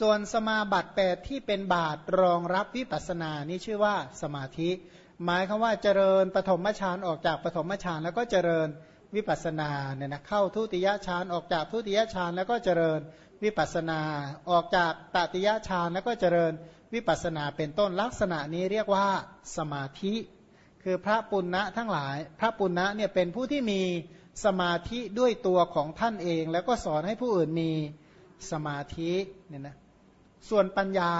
ส่วนสมาบัติแปดที่เป็นบาทรรองรับวิปัสสนานี่ชื่อว่าสมาธิ หมายคำว่าเจริญปฐมฌานออกจากปฐมฌานแล้วก็เจริญวิปัสสนาเนี่ยนะเข้าทุติยฌานออกจากทุติยฌานแล้วก็เจริญวิปัสสนาออกจากตติยฌานแล้วก็เจริญวิปัสสนาเป็นต้นลักษณะนี้เรียกว่าสมาธิ คือพระปุณณะทั้งหลาย พระปุณณะเนี่ยเป็นผู้ที่มีสมาธิด้วยตัวของท่านเอง แล้วก็สอนให้ผู้อื่นมี สมาธิเนี่ยนะส่วนปัญญา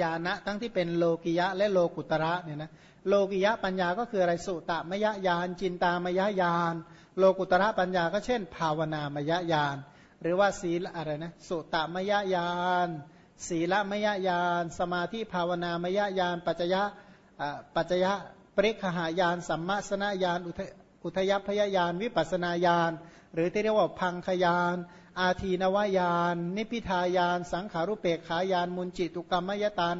ญาณะทั้งที่เป็นโลกิยะและโลกุตระเนี่ยนะโลกิยะปัญญาก็คืออะไรสุตมยญาณจินตามยญาณโลกุตระปัญญาก็เช่น ภาวนามยญาณหรือว่าศีลอะไรนะสุตมยญาณศีลมยญาณสมาธิภาวนามยญาณปัจจยะปัจจยะปริคหายานสัมมาสนญาณอุทยพยญาณวิปัสนาญาณหรือที่เรียกว่าพังขยาน อาทีนวายาน นิพิทายาน สังขารุเปกขายานมุนจิตุกรรมยตาน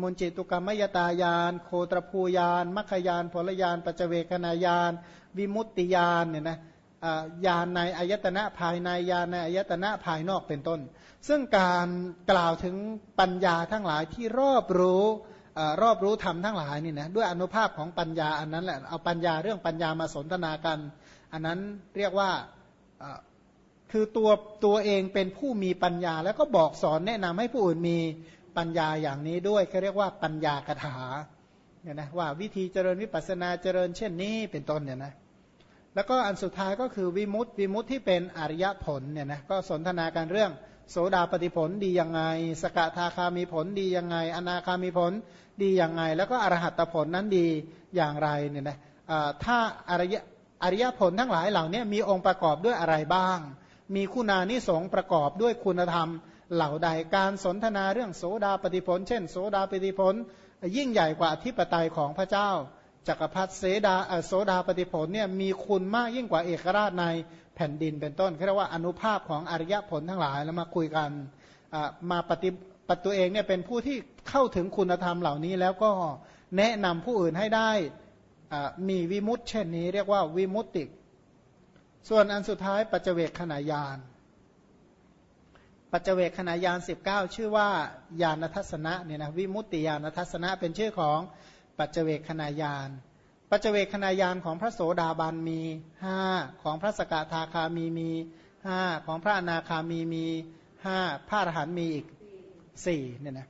มุนจิตุกรรมยตายาน โคตรภูยานมัคคยานผลยานปัจเวกนายาน วิมุตติยานเนี่ยนะยานในอายตนะภายในยานในอายตนะภายนอกเป็นต้น ซึ่งการกล่าวถึงปัญญาทั้งหลายที่รอบรู้รอบรู้ธรรมทั้งหลายนี่นะด้วยอนุภาพของปัญญาอันนั้นแหละเอาปัญญาเรื่องปัญญามาสนทนากัน อันนั้นเรียกว่า คือตัวตัวเองเป็นผู้มีปัญญา แล้วก็บอกสอนแนะนำให้ผู้อื่นมีปัญญาอย่างนี้ด้วยเขาเรียกว่าปัญญากถาเนี่ยนะว่าวิธีเจริญวิปัสนาเจริญเช่นนี้เป็นต้นเนี่ยนะแล้วก็อันสุดท้ายก็คือวิมุตติวิมุตติที่เป็นอริยผลเนี่ยนะก็สนทนาการเรื่องโสดาปฏิผลดียังไง สกทาคามีผลดียังไง อนาคามีผลดียังไง แล้วก็อรหัตผลนั้นดีอย่างไรเนี่ยนะถ้าอริยอริยผลทั้งหลายเหล่านี้มีองค์ประกอบด้วยอะไรบ้าง มีคุณานิสงประกอบด้วยคุณธรรม เหล่าใดการสนทนาเรื่องโสดาปฏิผล เช่น โสดาปฏิผล ยิ่งใหญ่กว่าอธิปไตยของพระเจ้าจักรพรรดิเสดาโสดาปฏิผลเนี่ยมีคุณมากยิ่งกว่าเอกราชในแผ่นดินเป็นต้นเรียกว่าอนุภาพของอริยผลทั้งหลายแล้วมาคุยกันมาปฏิปัตัวเองเนี่ยเป็นผู้ที่เข้าถึงคุณธรรมเหล่านี้ แล้วก็แนะนำผู้อื่นให้ได้มีวิมุตเช่นนี้ เรียกว่าวิมุตติ ส่วนอันสุดท้ายปัจเจกขณะยาน ปัจเจกขณะยานสิบเก้าชื่อว่าญาณทัศนะเนี่ยนะวิมุตติญาณทัศนะเป็นชื่อของปัจเจกขณะยาน ปัจเจกขณะยานของพระโสดาบันมีห้าของพระสกทาคามีมีห้าของพระอนาคามีมีห้าพระอรหันต์มีอีกสี่เนี่ยนะ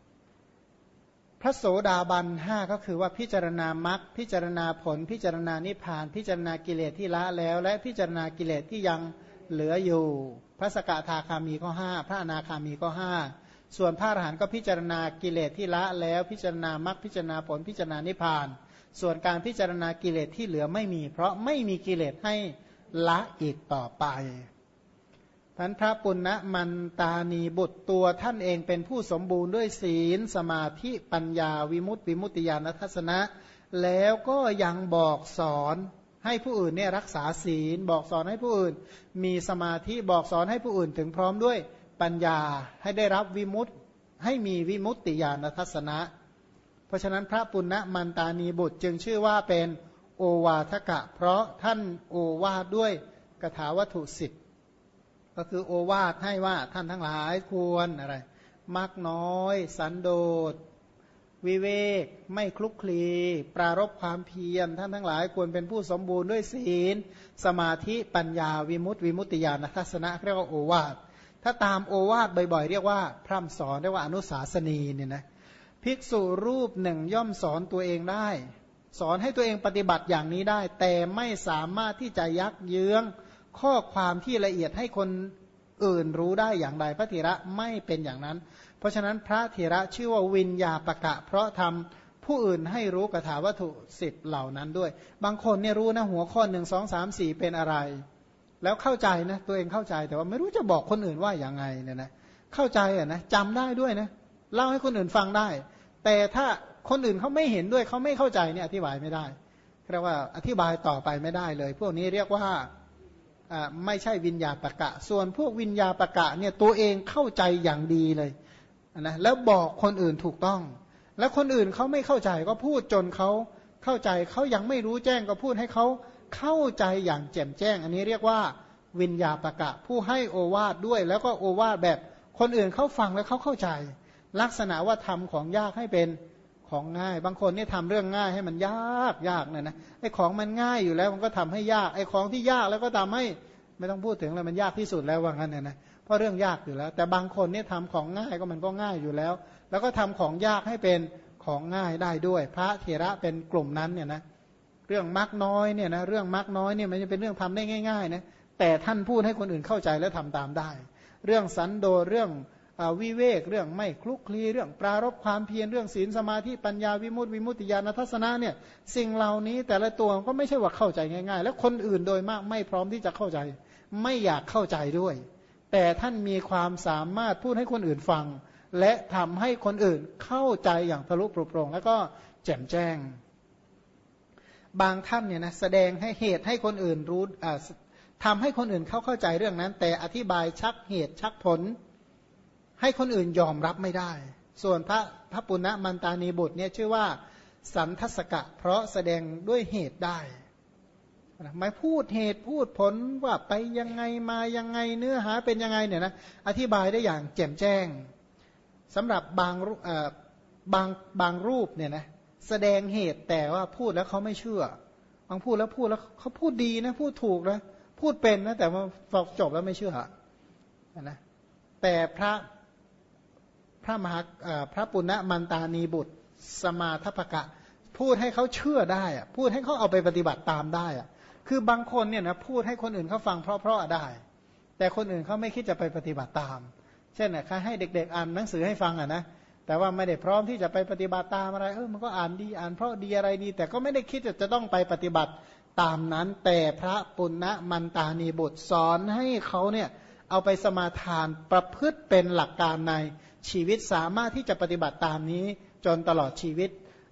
พระโสดาบันห้าก็คือว่าพิจารณามรรคพิจารณาผล พิจารณานิพพาน พิจารณากิเลสที่ละแล้ว และพิจารณากิเลสที่ยังเหลืออยู่ พระสกทาคามีก็ห้าพระอนาคามีก็ห้าส่วนพระอรหันต์ก็พิจารณากิเลสที่ละแล้ว พิจารณามรรคพิจารณาผล พิจารณานิพพาน ส่วนการพิจารณากิเลสที่เหลือไม่มี เพราะไม่มีกิเลสให้ละอีกต่อไป พันพระปุณณมันตานีบุตรตัวท่านเองเป็นผู้สมบูรณ์ด้วยศีล สมาธิปัญญาวิมุตติวิมุตติญาณทัศนะ แล้วก็ยังบอกสอนให้ผู้อื่นเนี่ยรักษาศีล บอกสอนให้ผู้อื่น มีสมาธิบอกสอนให้ผู้อื่นถึงพร้อมด้วยปัญญาให้ได้รับวิมุตติให้มีวิมุตติญาณทัศนะ เพราะฉะนั้นพระปุณณมันตานีบุตรจึงชื่อว่าเป็นโอวาทกะ เพราะท่านโอวาด้วยกถาวัตถุสิทธิ ก็คือโอวาทให้ว่าท่านทั้งหลายควรอะไรมักน้อย สันโดษ วิเวก ไม่คลุกคลี ปรารบความเพียร ท่านทั้งหลายควรเป็นผู้สมบูรณ์ด้วยศีล สมาธิปัญญาวิมุตติวิมุตติญาณทัศนะเรียกว่าโอวาท ถ้าตามโอวาทบ่อยๆ เรียกว่า พร่ำสอนเรียกว่าอนุสาสนีเนี่ยนะภิกษุรูปหนึ่งย่อมสอนตัวเองได้ สอนให้ตัวเองปฏิบัติอย่างนี้ได้ แต่ไม่สามารถที่จะยักเยื้อง ข้อความที่ละเอียดให้คนอื่นรู้ได้อย่างไรพระเถระไม่เป็นอย่างนั้น เพราะฉะนั้นพระเถระชื่อว่าวินยาปะกะ เพราะทำผู้อื่นให้รู้กถาวัตถุสิบเหล่านั้นด้วย บางคนเนี่ยรู้นะหัวข้อหนึ่งสองสามสี่เป็นอะไร แล้วเข้าใจนะตัวเองเข้าใจแต่ว่าไม่รู้จะบอกคนอื่นว่าอย่างไงเนี่ยนะเข้าใจอะนะจำได้ด้วยนะเล่าให้คนอื่นฟังได้ แต่ถ้าคนอื่นเขาไม่เห็นด้วยเขาไม่เข้าใจเนี่ยอธิบายไม่ได้เรียกว่าอธิบายต่อไปไม่ได้เลย พวกนี้เรียกว่า ไม่ใช่วิญญาปะกะ ส่วนพวกวิญญาปะกะเนี่ยตัวเองเข้าใจอย่างดีเลยนะแล้วบอกคนอื่นถูกต้อง แล้วคนอื่นเขาไม่เข้าใจก็พูดจนเขาเข้าใจเขายังไม่รู้แจ้งก็พูดให้เขาเข้าใจอย่างแจ่มแจ้ง อันนี้เรียกว่าวิญญาปะกะ ผู้ให้โอวาทด้วย แล้วก็โอวาทแบบคนอื่นเขาฟังแล้วเขาเข้าใจ ลักษณะว่าทำของยากให้เป็น ของง่าย บางคนนี่ทำเรื่องง่ายให้มันยากยากเนี่ยนะไอ้ของมันง่ายอยู่แล้วมันก็ทำให้ยากไอ้ของที่ยากแล้วก็ทำให้ไม่ต้องพูดถึงเลยมันยากที่สุดแล้วว่างั้นเนี่ยนะเพราะเรื่องยากอยู่แล้ว แต่บางคนนี่ทำของง่ายก็มันก็ง่ายอยู่แล้ว แล้วก็ทำของยากให้เป็นของง่ายได้ด้วย พระเถระเป็นกลุ่มนั้นเนี่ยนะเรื่องมักน้อยเนี่ยนะเรื่องมักน้อยเนี่ยมันจะเป็นเรื่องทำได้ง่ายๆนะแต่ท่านพูดให้คนอื่นเข้าใจและทำตามได้ เรื่องสันโดษเรื่อง วิเวกเรื่องไม่คลุกคลีเรื่องปรารบความเพียรเรื่องศีลสมาธิปัญญาวิมุตติวิมุตติญาณทัศนะเนี่ยสิ่งเหล่านี้แต่ละตัวก็ไม่ใช่ว่าเข้าใจง่าย ๆ แล้วคนอื่นโดยมากไม่พร้อมที่จะเข้าใจ ไม่อยากเข้าใจด้วย แต่ท่านมีความสามารถพูดให้คนอื่นฟัง และทำให้คนอื่นเข้าใจอย่างทะลุปรุโปร่งแล้วก็แจ่มแจ้ง บางท่านเนี่ยนะแสดงให้เหตุให้คนอื่นรู้ทำให้คนอื่นเข้าเข้าใจเรื่องนั้น แต่อธิบายชักเหตุชักผล ให้คนอื่นยอมรับไม่ได้ ส่วนพระพระปุณณมันตานีบุตรเนี่ยชื่อว่าสันทสกะ เพราะแสดงด้วยเหตุได้ไม่พูดเหตุพูดผลว่าไปยังไงมายังไงเนื้อหาเป็นยังไงเนี่ยนะอธิบายได้อย่างแจ่มแจ้งสำหรับบางบางบางรูปเนี่ยนะแสดงเหตุแต่ว่าพูดแล้วเขาไม่เชื่อบางพูดแล้วพูดแล้วเขาพูดดีนะพูดถูกนะพูดเป็นนะแต่ว่าจบแล้วไม่เชื่อนะแต่พระ พระมหาพระปุณณมันตานีบุตร สมาทปกะ พูดให้เขาเชื่อได้อะพูดให้เขาเอาไปปฏิบัติตามได้อะคือบางคนเนี่ยนะพูดให้คนอื่นเขาฟังเพราะๆได้ แต่คนอื่นเขาไม่คิดจะไปปฏิบัติตาม เช่นนะให้เด็ก ๆ อ่านหนังสือให้ฟังอะนะแต่ว่าไม่ได้พร้อมที่จะไปปฏิบัติตามอะไรเออมันก็อ่านดีอ่านเพราะดีอะไรดี แต่ก็ไม่ได้คิดจะจะต้องไปปฏิบัติตามนั้น แต่พระปุณณมันตานีบุตรสอนให้เขาเนี่ยเอาไปสมาทานประพฤติเป็นหลักการใน ชีวิตสามารถที่จะปฏิบัติตามนี้จนตลอดชีวิต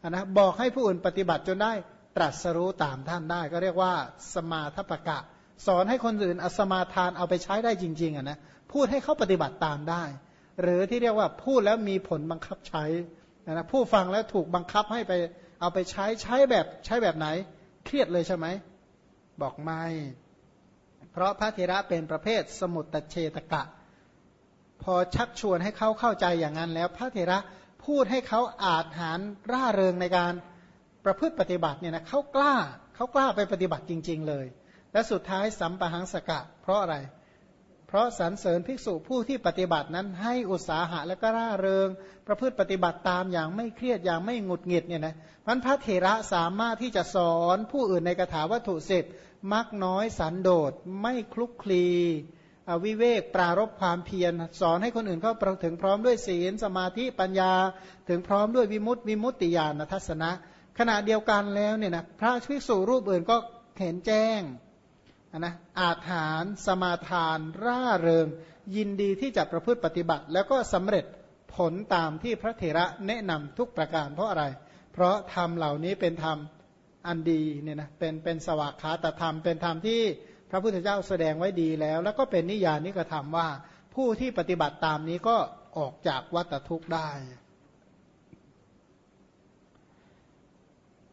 นะบอกให้ผู้อื่นปฏิบัติจนได้ตรัสรู้ตามท่านได้ ก็เรียกว่าสมาทปะกะ สอนให้คนอื่นอสมาทานเอาไปใช้ได้จริงๆอะนะพูดให้เขาปฏิบัติตามได้ หรือที่เรียกว่าพูดแล้วมีผลบังคับใช้นะผู้ฟังแล้วถูกบังคับให้ไปเอาไปใช้ใช้แบบใช้แบบไหน เครียดเลยใช่ไหมบอกไม่ เพราะพระเทระเป็นประเภทสมุตตเชตกะ พอชักชวนให้เขาเข้าใจอย่างนั้นแล้ว พระเถระพูดให้เขาอาจหารร่าเริงในการประพฤติปฏิบัติเนี่ยนะเขากล้าเขากล้าไปปฏิบัติจริง ๆ เลย และสุดท้ายสัมปหังสกะ เพราะอะไร เพราะสรรเสริญภิกษุผู้ที่ปฏิบัตินั้นให้อุตสาหะและก็ร่าเริง ประพฤติปฏิบัติตามอย่างไม่เครียดอย่างไม่หงุดหงิดเนี่ยนะพันพระเถระสามารถที่จะสอนผู้อื่นในกถาวัตถุสิบมักน้อยสันโดษไม่คลุกคลี วิเวกปรารบความเพียร สอนให้คนอื่นเขาถึงพร้อมด้วยศีลสมาธิปัญญา ถึงพร้อมด้วยวิมุตติวิมุตติญาณทัศนะ ขณะเดียวกันแล้วเนี่ยนะพระภิกษุรูปอื่นก็เห็นแจ้งนะอาถานสมาทาน ร่าเริง ยินดีที่จะประพฤติปฏิบัติ แล้วก็สำเร็จผลตามที่พระเถระแนะนำทุกประการเพราะอะไร เพราะธรรมเหล่านี้เป็นธรรมอันดีเนี่ยนะเป็นเป็นสวากขาตธรรมเป็นธรรมที่ พระพุทธเจ้าแสดงไว้ดีแล้ว แล้วก็เป็นนิยานิกระทำว่า ผู้ที่ปฏิบัติตามนี้ก็ออกจากวัฏทุกข์ได้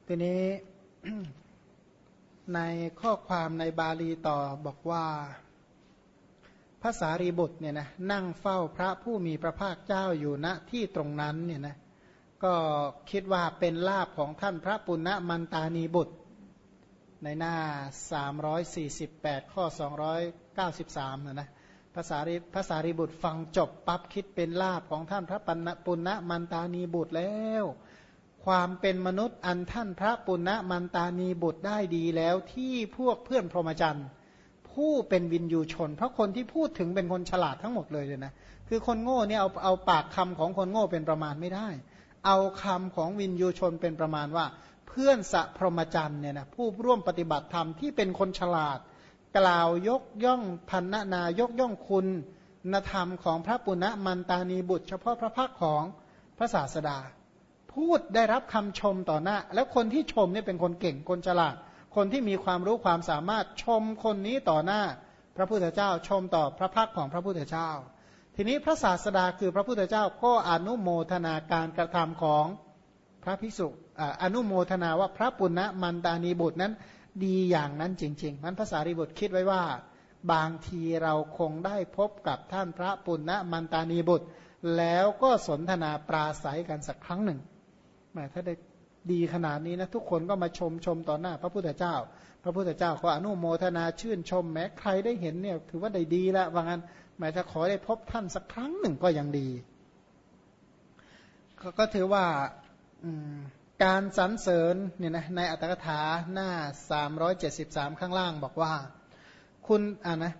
ทีนี้ในข้อความในบาลีต่อบอกว่าภาษารีบุตรเนี่ยนะนั่งเฝ้าพระผู้มีพระภาคเจ้าอยู่ณที่ตรงนั้นเนี่ยนะก็คิดว่าเป็นลาภของท่านพระปุณณมันตานีบุตร ในหน้า 348 ข้อ 293นะนะภาษาริภาษาริบุตรฟังจบปั๊บคิดเป็นลาบของท่านพระปุณณมันตานีบุตรแล้ว ความเป็นมนุษย์อันท่านพระปุณณมันตานีบุตรได้ดีแล้วที่พวกเพื่อนพรหมจรรย์ผู้เป็นวินยูชน เพราะคนที่พูดถึงเป็นคนฉลาดทั้งหมดเลยเลยนะคือคนโง่เนี่ยเอาเอาปากคำของคนโง่เป็นประมาณไม่ได้ เอาคำของวินยูชนเป็นประมาณว่า เพื่อนสัพรหมจันเนี่ยนะผู้ร่วมปฏิบัติธรรมที่เป็นคนฉลาด กล่าวยกย่องพันนานายกย่องคุณนธรรมของพระปุณณมันตานีบุตร เฉพาะพระพักของพระศาสดา พูดได้รับคำชมต่อหน้า แล้วคนที่ชมเนี่ยเป็นคนเก่งคนฉลาด คนที่มีความรู้ความสามารถชมคนนี้ต่อหน้า พระพุทธเจ้าชมต่อพระพักของพระพุทธเจ้า ทีนี้พระศาสดาคือพระพุทธเจ้าก็อนุโมทนาการกระทำของ พระภิกษุอนุโมทนาว่าพระปุณณมันตานีบุตรนั้นดีอย่างนั้นจริง ๆ มันภาษารีบุตรคิดไว้ว่า บางทีเราคงได้พบกับท่านพระปุณณมันตานีบุตร แล้วก็สนทนาปราศัยกันสักครั้งหนึ่งแม้ถ้าได้ดีขนาดนี้นะทุกคนก็มาชมชมต่อหน้า พระพุทธเจ้า พระพุทธเจ้าก็อนุโมทนาชื่นชมแม้ใครได้เห็นเนี่ยถือว่าได้ดีล้วว่างั้นแม้ถ้าขอได้พบท่านสักครั้งหนึ่งก็ยังดี ก็ถือว่า การสรรเสริญเนี่ยนะในอัตถกถาหน้า 373 ข้างล่างบอกว่า คุณอ่านะ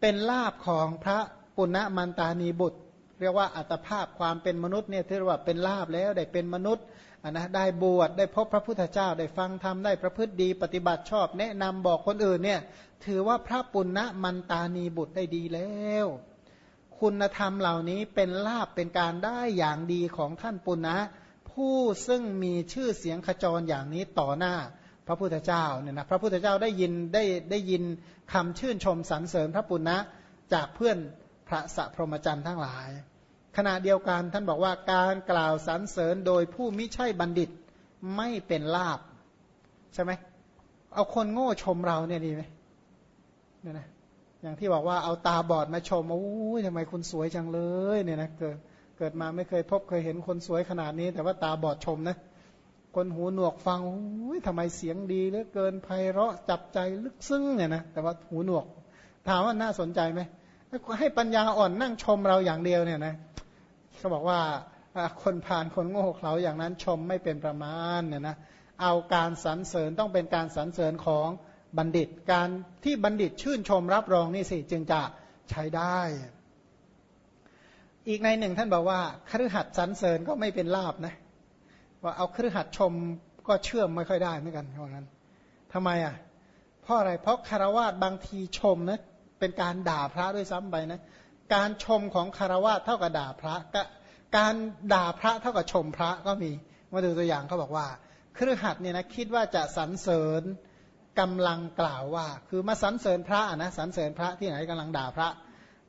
เป็นลาบของพระปุณณมันตานีบุตร เรียกว่าอัตภาพความเป็นมนุษย์เนี่ยถือว่าเป็นลาบแล้วได้เป็นมนุษย์อ่านะได้บวชได้พบพระพุทธเจ้าได้ฟังธรรมได้ประพฤติดีปฏิบัติชอบ แนะนำบอกคนอื่นเนี่ยถือว่าพระปุณณมันตานีบุตรได้ดีแล้ว คุณธรรมเหล่านี้เป็นลาบเป็นการได้อย่างดีของท่านปุณณะ ผู้ซึ่งมีชื่อเสียงขจรอย่างนี้ต่อหน้าพระพุทธเจ้าเนี่ยนะพระพุทธเจ้าได้ยินได้ได้ยินคำชื่นชมสรรเสริญพระปุณณะจากเพื่อนพระสัพรหมจรรย์ทั้งหลาย ขณะเดียวกันท่านบอกว่าการกล่าวสรรเสริญโดยผู้มิใช่บัณฑิตไม่เป็นลาบใช่ไหมเอาคนโง่ชมเราเนี่ยดีไหมเนี่ยนะอย่างที่บอกว่าเอาตาบอดมาชมโอ้ยทำไมคุณสวยจังเลยเนี่ยนะเกิด เกิดมาไม่เคยพบเคยเห็นคนสวยขนาดนี้ แต่ว่าตาบอดชมนะ คนหูหนวกฟังทำไมเสียงดีเหลือเกินไพเราะจับใจลึกซึ้งเนี่ยนะแต่ว่าหูหนวก ถามว่าน่าสนใจไหมให้ปัญญาอ่อนนั่งชมเราอย่างเดียวเนี่ยนะเขาบอกว่าคนผ่านคนโง่เขลาอย่างนั้นชมไม่เป็นประมาณเนี่ยนะเอาการสรรเสริญต้องเป็นการสรรเสริญของบัณฑิต การที่บัณฑิตชื่นชมรับรองนี่สิจึงจะใช้ได้ อีกในหนึ่งท่านบอกว่าครือขัดสรรเสริญก็ไม่เป็นลาบนะ ว่าเอาครือขัดชมก็เชื่อมไม่ค่อยได้เหมือนกันเพราะงั้นทำไมอะเพราะอะไรเพราะคารวะบางทีชมนะเป็นการด่าพระด้วยซ้ำไปนะ การชมของคารวะเท่ากับด่าพระก็การด่าพระเท่ากับชมพระก็มีมาดูตัวอย่างเขาบอกว่าครือขัดเนี่ยนะคิดว่าจะสรรเสริญกำลังกล่าวว่า คือมาสรรเสริญพระนะสรรเสริญพระที่ไหนกำลังด่าพระ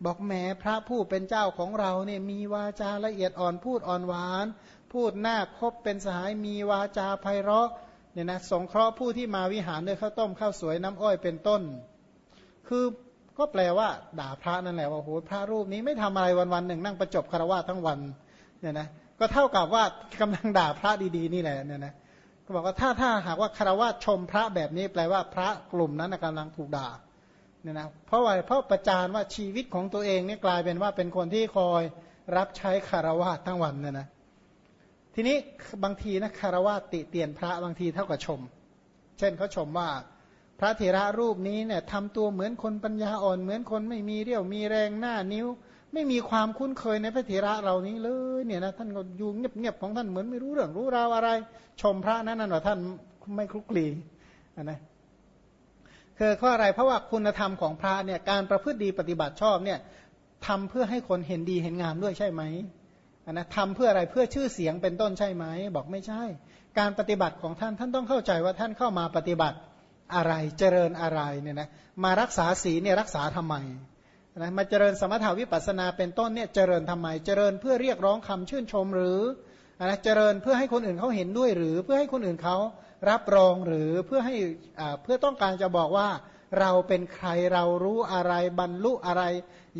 บอกแม้พระผู้เป็นเจ้าของเราเนี่ยมีวาจาละเอียดอ่อนพูดอ่อนหวาน พูดหน้าคบเป็นสหายมีวาจาไพเราะเนี่ยนะสงเคราะห์ผู้ที่มาวิหารด้วยข้าวต้มข้าวสวยน้ำอ้อยเป็นต้น คือก็แปลว่าด่าพระนั่นแหละว่าโหพระรูปนี้ไม่ทำอะไรวันวันหนึ่งนั่งประจบคารวะทั้งวันเนี่ยนะก็เท่ากับว่ากำลังด่าพระดีๆนี่แหละเนี่ยนะก็บอกว่าถ้าถ้าหากว่าคารวะชมพระแบบนี้แปลว่าพระกลุ่มนั้นกำลังถูกด่า เนี่ยนะเพราะว่าเพราะประจานว่าชีวิตของตัวเองเนี่ยกลายเป็นว่าเป็นคนที่คอยรับใช้คารวะทั้งวันเนี่ยนะทีนี้บางทีนะคารวะติเตียนพระบางทีเท่ากับชม เช่นเขาชมว่าพระเถระรูปนี้เนี่ยทำตัวเหมือนคนปัญญาอ่อนเหมือนคนไม่มีเรี่ยวมีแรงหน้านิ้ว ไม่มีความคุ้นเคยในพระเถระเหล่านี้เลยเนี่ยนะท่านก็อยู่เงียบๆของท่านเหมือนไม่รู้เรื่องรู้ราวอะไร ชมพระนั้นน่ะท่านไม่คลุกคลีนะ คือข้ออะไรเพราะว่าคุณธรรมของพระเนี่ยการประพฤติดีปฏิบัติชอบเนี่ยทำเพื่อให้คนเห็นดีเห็นงามด้วยใช่ไหมนนะทำเพื่ออะไรเพื่อชื่อเสียงเป็นต้นใช่ไหมบอกไม่ใช่ การปฏิบัติของท่านท่านต้องเข้าใจว่าท่านเข้ามาปฏิบัติอะไรเจริญอะไรเนี่ยนะมารักษาศีลเนี่ยรักษาทำไมนะมาเจริญสมถาวิปัสนาเป็นต้นเนี่ยเจริญทำไม เจริญเพื่อเรียกร้องคำชื่นชมหรือนะเจริญเพื่อให้คนอื่นเขาเห็นด้วยหรือเพื่อให้คนอื่นเขา รับรองหรือเพื่อให้เพื่อต้องการจะบอกว่าเราเป็นใครเรารู้อะไรบรรลุอะไร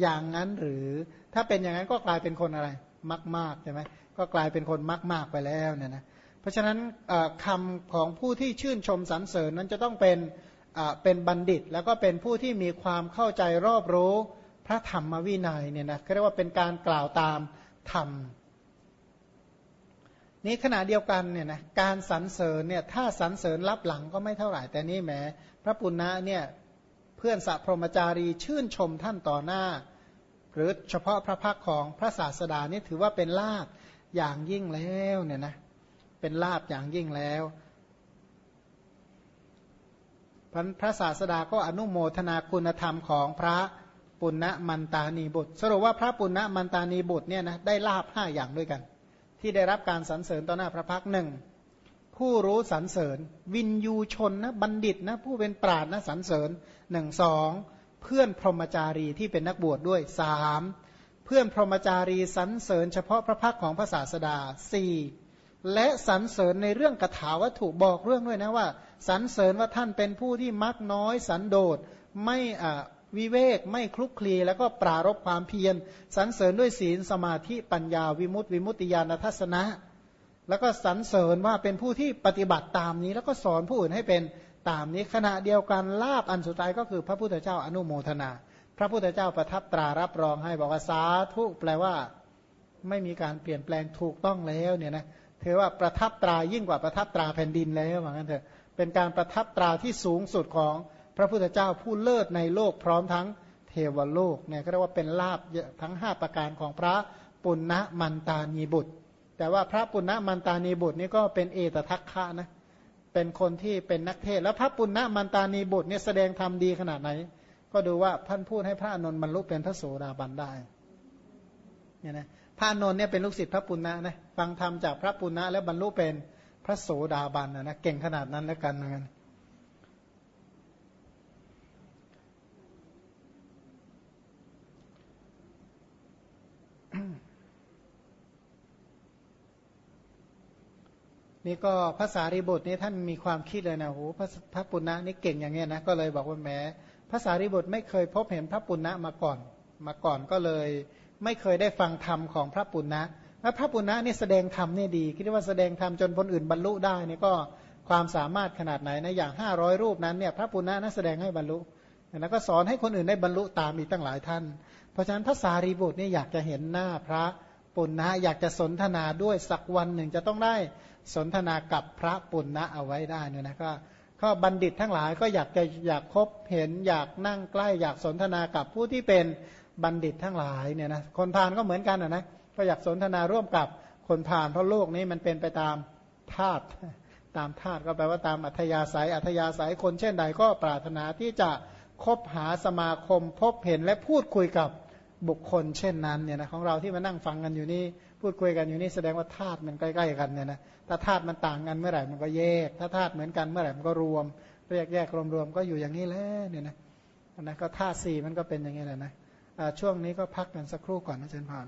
อย่างนั้นหรือ ถ้าเป็นอย่างนั้นก็กลายเป็นคนอะไร มากๆใช่ไหมก็กลายเป็นคนมาก ๆ ไปแล้วเนี่ยนะเพราะฉะนั้นคำของผู้ที่ชื่นชมสรรเสริญนั้นจะต้องเป็นเป็นบัณฑิต แล้วก็เป็นผู้ที่มีความเข้าใจรอบรู้พระธรรมวินัยเนี่ยนะเรียกว่าเป็นการกล่าวตามธรรม นี้ขณะเดียวกันเนี่ยนะการสรรเสริญเนี่ยถ้าสรรเสริญรับหลังก็ไม่เท่าไหร่แต่นี่แหมพระปุณณะเนี่ยเพื่อนสัพพรมจารีชื่นชมท่านต่อหน้า หรือเฉพาะพระพักของพระศาสดานี่ถือว่าเป็นลาบอย่างยิ่งแล้วเนี่ยนะเป็นลาบอย่างยิ่งแล้วพระศาสดาก็อนุโมทนาคุณธรรมของพระปุณณมันตานีบุตร สรุปว่าพระปุณณมันตานีบุตรเนี่ยนะได้ลาบห้าอย่างด้วยกัน ที่ได้รับการสรรเสริญต่อหน้าพระพักหนึ่งผู้รู้สรรเสริญ วินยูชนนะบัณฑิตนะผู้เป็นปราดนะสรรเสริญหนึ่งสองเพื่อนพรหมจารีที่เป็นนักบวชดด้วยสามเพื่อนพรหมจารีสรรเสริญ เฉพาะพระพักของพระศาสดาสี่และสรรเสริญในเรื่องกถาวัตถุบอกเรื่องด้วยนะว่าสรรเสริญว่าท่านเป็นผู้ที่มักน้อยสันโดษไม่อ่า วิเวกไม่คลุกคลีแล้วก็ปรารบความเพียรสรรเสริญด้วยศีลสมาธิปัญญาวิมุตติวิมุตติญาณทัศนะ แล้วก็สรรเสริญว่าเป็นผู้ที่ปฏิบัติตามนี้ แล้วก็สอนผู้อื่นให้เป็นตามนี้ขณะเดียวกันลาบอันสุดท้ายก็คือพระพุทธเจ้าอนุโมทนา พระพุทธเจ้าประทับตรารับรองให้บอกว่าสาธุแปลว่า ไม่มีการเปลี่ยนแปลงถูกต้องแล้วเนี่ยนะถือว่าประทับตรายิ่งกว่าประทับตราแผ่นดินแล้วเหมือนกันเถอะเป็นการประทับตราที่สูงสุดของ พระพุทธเจ้าผู้เลิศในโลกพร้อมทั้งเทวโลกเนี่ยก็เรียกว่าเป็นลาบทั้ง 5 ประการของพระปุณณมันตานีบุตร แต่ว่าพระปุณณมันตานีบุตรนี่ก็เป็นเอตทัคคะนะเป็นคนที่เป็นนักเทศ แล้วพระปุณณมันตานีบุตรเนี่ยแสดงธรรมดีขนาดไหน ก็ดูว่าท่านพูดให้พระนนท์บรรลุเป็นพระโสดาบันได้เนี่ยนะพระนนท์เนี่ยเป็นลูกศิษย์พระปุณณะนะฟังธรรมจากพระปุณณะแล้วบรรลุเป็นพระโสดาบันนะเก่งขนาดนั้นแล้วกันเหมือนกัน นี่ก็ภาษาริบุตรนี่ท่านมีความคิดเลยนะโอ้พระพระปุณณะนี่เก่งอย่างเงี้ยนะก็เลยบอกว่าแม้ภาษาริบุตรไม่เคยพบเห็นพระปุณณะมาก่อน มาก่อนก็เลย ไม่เคยได้ฟังธรรมของพระปุณณะแล้วพระปุณณะนี่แสดงธรรมนี่ดี คิดว่าแสดงธรรมจนคนอื่นบรรลุได้นี่ก็ความสามารถขนาดไหนนะอย่างห้าร้อยรูปนั้นเนี่ยพระปุณณะนั้นแสดงให้บรรลุแล้วก็สอนให้คนอื่นได้บรรลุตามอีกตั้งหลายท่าน ราะฉะนั้นภาษารีบุตรเนี่ยอยากจะเห็นหน้าพระปุณณะอยากจะสนทนาด้วยสักวันหนึ่งจะต้องได้สนทนากับพระปุณณะเอาไว้ได้เนี่ยนะก็ก็บัณฑิตทั้งหลายก็อยากจะอยากคบเห็นอยากนั่งใกล้ อยากสนทนากับผู้ที่เป็นบัณฑิตทั้งหลายเนี่ยนะคนพานก็เหมือนกันนะนะก็อยากสนทนาร่วมกับคนผ่านเพราะโลกนี้มันเป็นไปตามธาตุตามธาตุก็แปลว่าตามอัธยาศัยอัธยาศัยคนเช่นใดก็ปรารถนาที่จะคบหาสมาคมพบเห็นและพูดคุยกับ บุคคลเช่นนั้นเนี่ยนะของเราที่มานั่งฟังกันอยู่นี่พูดคุยกันอยู่นี่แสดงว่าธาตุมันใกล้ๆกันเนี่ยนะถ้าธาตุมันต่างกันเมื่อไหร่มันก็แยก ถ้าธาตุเหมือนกันเมื่อไหร่มันก็รวม เรียกแยกรวมๆก็อยู่อย่างนี้แหละเนี่ยนะนะก็ธาตุสี่มันก็เป็นอย่างนี้แหละนะช่วงนี้ก็พักกันสักครู่ก่อนนะเจนพาน